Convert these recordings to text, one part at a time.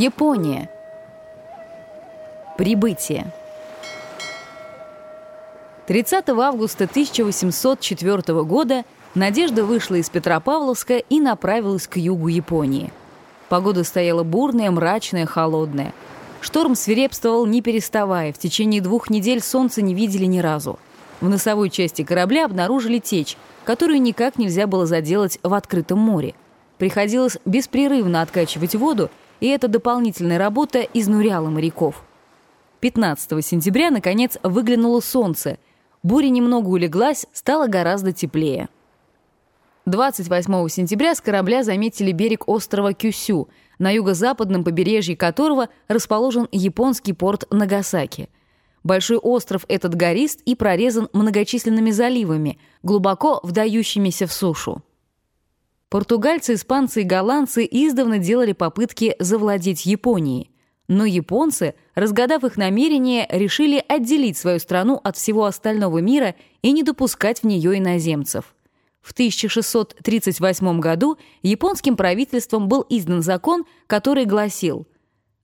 Япония. Прибытие. 30 августа 1804 года Надежда вышла из Петропавловска и направилась к югу Японии. Погода стояла бурная, мрачная, холодная. Шторм свирепствовал не переставая, в течение двух недель солнца не видели ни разу. В носовой части корабля обнаружили течь, которую никак нельзя было заделать в открытом море. Приходилось беспрерывно откачивать воду, и эта дополнительная работа изнуряла моряков. 15 сентября, наконец, выглянуло солнце. Буря немного улеглась, стало гораздо теплее. 28 сентября с корабля заметили берег острова Кюсю, на юго-западном побережье которого расположен японский порт Нагасаки. Большой остров этот горист и прорезан многочисленными заливами, глубоко вдающимися в сушу. Португальцы, испанцы и голландцы издавна делали попытки завладеть Японией. Но японцы, разгадав их намерения, решили отделить свою страну от всего остального мира и не допускать в нее иноземцев. В 1638 году японским правительством был издан закон, который гласил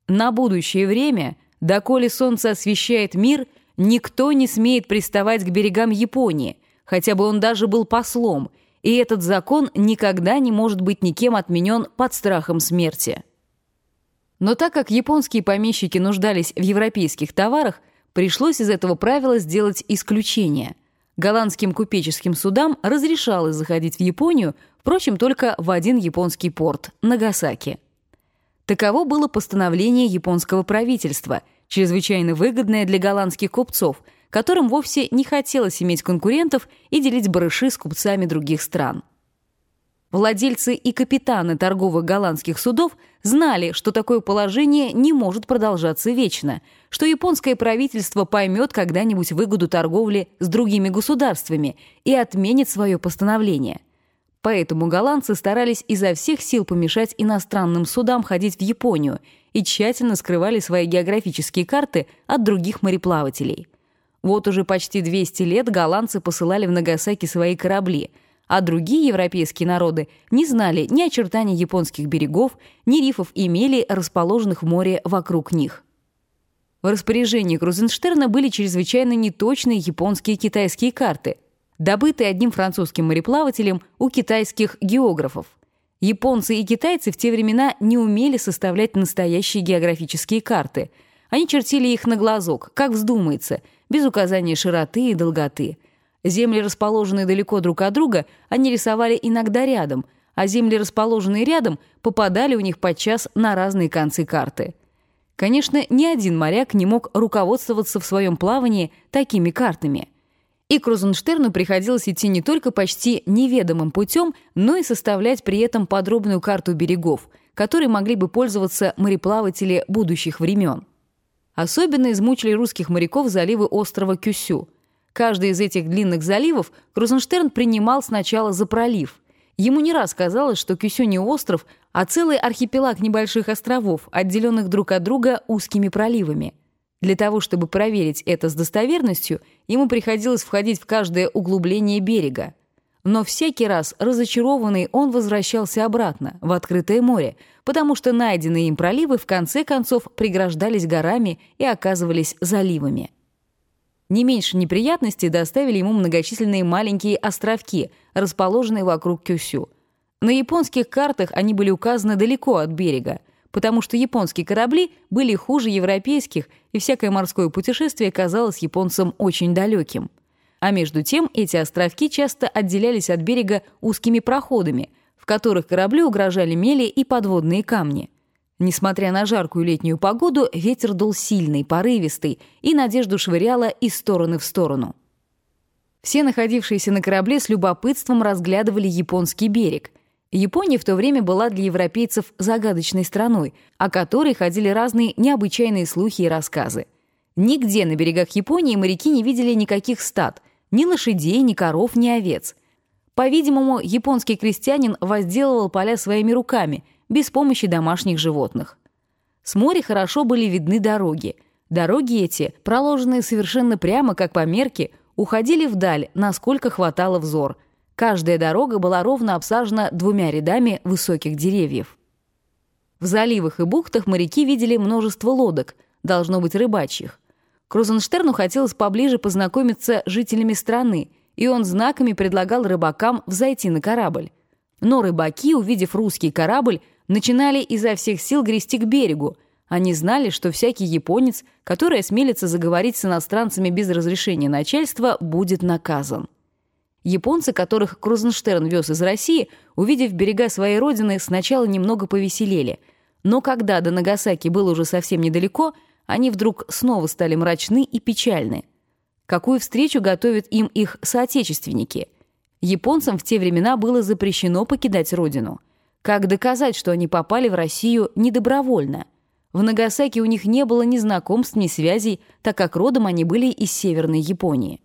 «На будущее время, доколе солнце освещает мир, никто не смеет приставать к берегам Японии, хотя бы он даже был послом, и этот закон никогда не может быть никем отменен под страхом смерти. Но так как японские помещики нуждались в европейских товарах, пришлось из этого правила сделать исключение. Голландским купеческим судам разрешалось заходить в Японию, впрочем, только в один японский порт – Нагасаки. Таково было постановление японского правительства, чрезвычайно выгодное для голландских купцов – которым вовсе не хотелось иметь конкурентов и делить барыши с купцами других стран. Владельцы и капитаны торговых голландских судов знали, что такое положение не может продолжаться вечно, что японское правительство поймет когда-нибудь выгоду торговли с другими государствами и отменит свое постановление. Поэтому голландцы старались изо всех сил помешать иностранным судам ходить в Японию и тщательно скрывали свои географические карты от других мореплавателей – вот уже почти 200 лет голландцы посылали в Нагасаки свои корабли, а другие европейские народы не знали ни очертаний японских берегов, ни рифов и мели, расположенных в море вокруг них. В распоряжении Крузенштерна были чрезвычайно неточные японские и китайские карты, добытые одним французским мореплавателем у китайских географов. Японцы и китайцы в те времена не умели составлять настоящие географические карты. Они чертили их на глазок, как вздумается – без указания широты и долготы. Земли, расположенные далеко друг от друга, они рисовали иногда рядом, а земли, расположенные рядом, попадали у них подчас на разные концы карты. Конечно, ни один моряк не мог руководствоваться в своем плавании такими картами. И Крузенштерну приходилось идти не только почти неведомым путем, но и составлять при этом подробную карту берегов, которой могли бы пользоваться мореплаватели будущих времен. Особенно измучили русских моряков заливы острова Кюсю. Каждый из этих длинных заливов Крузенштерн принимал сначала за пролив. Ему не раз казалось, что Кюсю не остров, а целый архипелаг небольших островов, отделенных друг от друга узкими проливами. Для того, чтобы проверить это с достоверностью, ему приходилось входить в каждое углубление берега. Но всякий раз, разочарованный, он возвращался обратно, в открытое море, потому что найденные им проливы в конце концов преграждались горами и оказывались заливами. Не меньше неприятностей доставили ему многочисленные маленькие островки, расположенные вокруг Кюсю. На японских картах они были указаны далеко от берега, потому что японские корабли были хуже европейских, и всякое морское путешествие казалось японцам очень далеким. А между тем эти островки часто отделялись от берега узкими проходами, в которых кораблю угрожали мели и подводные камни. Несмотря на жаркую летнюю погоду, ветер дул сильный, порывистый, и надежду швыряла из стороны в сторону. Все находившиеся на корабле с любопытством разглядывали японский берег. Япония в то время была для европейцев загадочной страной, о которой ходили разные необычайные слухи и рассказы. Нигде на берегах Японии моряки не видели никаких стад, ни лошадей, ни коров, ни овец. По-видимому, японский крестьянин возделывал поля своими руками, без помощи домашних животных. С моря хорошо были видны дороги. Дороги эти, проложенные совершенно прямо, как по мерке, уходили вдаль, насколько хватало взор. Каждая дорога была ровно обсажена двумя рядами высоких деревьев. В заливах и бухтах моряки видели множество лодок, должно быть рыбачьих. Крузенштерну хотелось поближе познакомиться с жителями страны, и он знаками предлагал рыбакам взойти на корабль. Но рыбаки, увидев русский корабль, начинали изо всех сил грести к берегу. Они знали, что всякий японец, который осмелится заговорить с иностранцами без разрешения начальства, будет наказан. Японцы, которых Крузенштерн вез из России, увидев берега своей родины, сначала немного повеселели. Но когда до Нагасаки было уже совсем недалеко, они вдруг снова стали мрачны и печальны. Какую встречу готовят им их соотечественники? Японцам в те времена было запрещено покидать родину. Как доказать, что они попали в Россию недобровольно? В Нагасаки у них не было ни знакомств, ни связей, так как родом они были из Северной Японии.